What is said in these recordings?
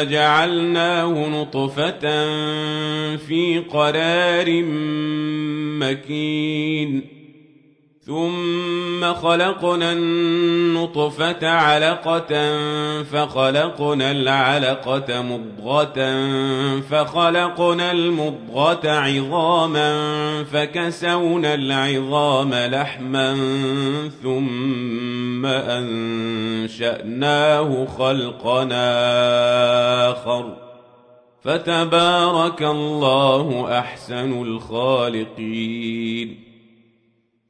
ثم جعلناه نطفة في قرار مكين. ثم خلقنا النطفة علقة فخلقنا العلقة مضغة فخلقنا المضغة عظاما فكسونا العظام لحما ثم أنشأناه خلقنا آخر. فتبارك الله أحسن الخالقين.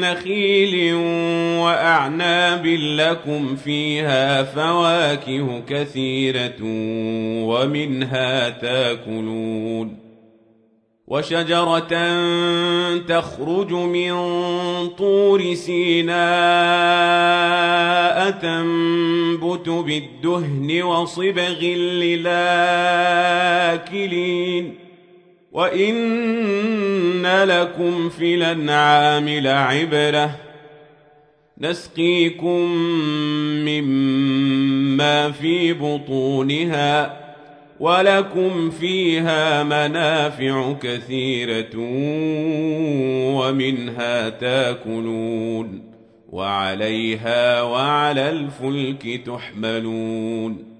نخيل وأعناب لكم فيها فواكه كثيرة ومنها تاكلون وشجرة تخرج من طور سيناء تنبت بالدهن وصبغ للآكلين وإن لكم في الأنعام لعبرة نسقيكم مما في بطونها ولكم فيها منافع كثيرة ومنها تاكلون وعليها وعلى الفلك تحملون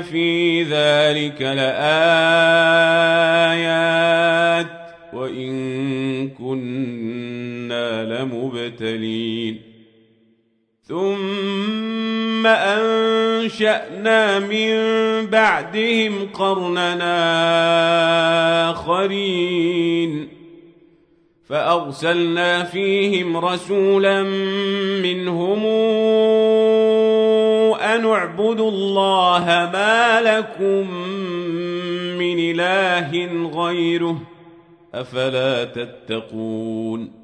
في ذلك لآيات وإن كنا لمبتلين. ثم أنشأنا من بعدهم قرننا آخرين. فأرسلنا فيهم رسولا منهم أن اعبدوا الله ما لكم من إله غيره أفلا تتقون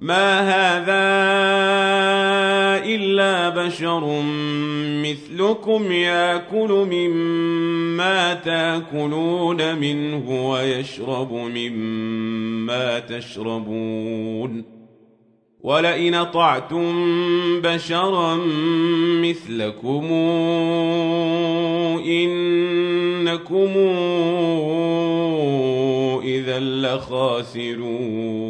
ما هذا إلا بشر مثلكم ياكل مما تاكلون منه ويشرب مما تشربون ولئن طعتم بشرا مثلكم إنكم إذا لخاسرون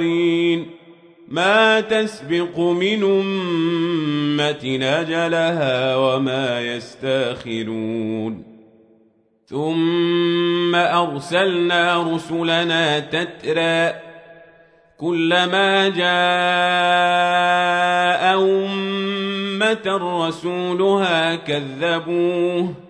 آخرين ما تسبق من أمة نجلها وما يستاخرون ثم أرسلنا رسلنا تترى كلما جاء أمة رسولها كذبوه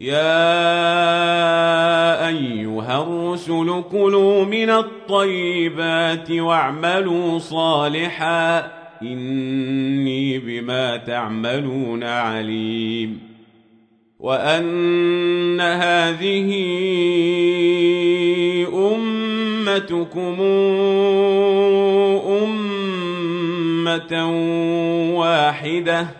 يا أيها الرسل كلوا من الطيبات واعملوا صالحا إني بما تعملون عليم وأن هذه أمتكم أمة واحدة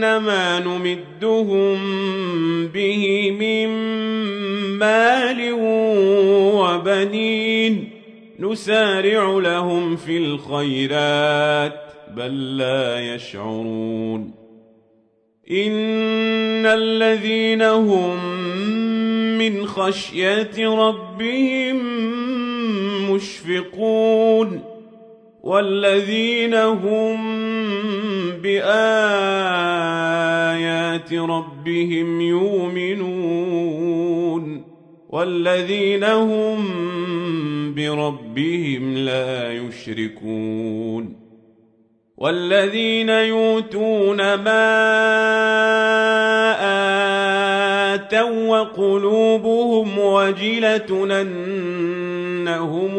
ما نمدهم به من مال وبنين. نسارع لهم في الخيرات بل لا يشعرون. إن الذين هم من خشية ربهم مشفقون. والذين هم بآيات ربهم يؤمنون والذين هم بربهم لا يشركون والذين يؤتون ما آتوا وقلوبهم وجلة أنهم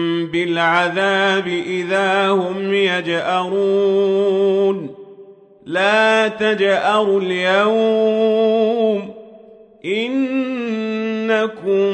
بالعذاب إذا هم يجأرون. لا تجأروا اليوم. إنكم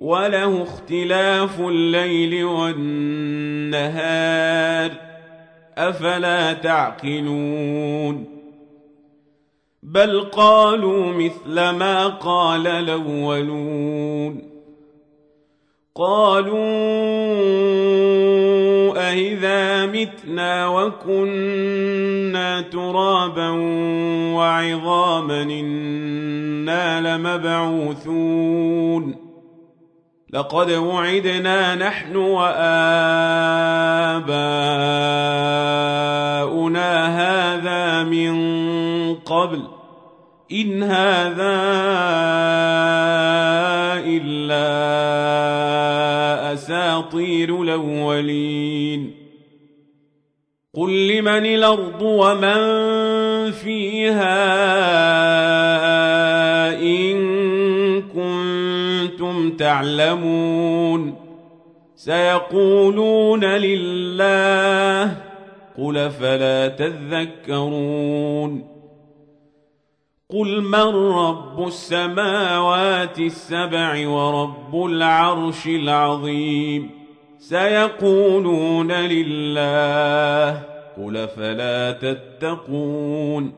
وله اختلاف الليل والنهار. أفلا تعقلون؟ بل قالوا مثل ما قال الأولون. قالوا أإذا متنا وكنا ترابا وعظاما إنا لمبعوثون. لقد وعدنا نحن وآباؤنا هذا من قبل. إن هذا إلا أساطير الأولين. قل لمن الأرض ومن فيها إن كنتم تعلمون سيقولون لله قل فلا تذكرون قل من رب السماوات السبع ورب العرش العظيم سيقولون لله قل فلا تتقون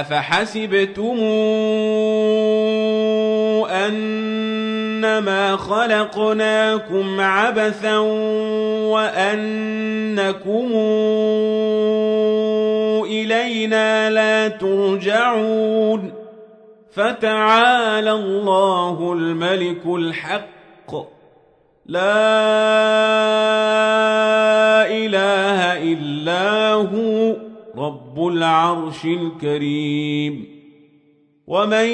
أفحسبتم أنما خلقناكم عبثا وأنكم إلينا لا ترجعون فتعالى الله الملك الحق لا إله إلا هو رب العرش الكريم. ومن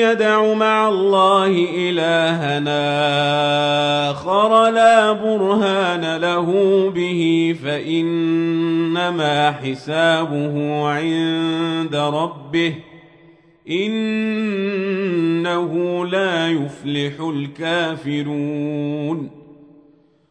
يدع مع الله إلهنا آخر لا برهان له به فإنما حسابه عند ربه. إنه لا يفلح الكافرون.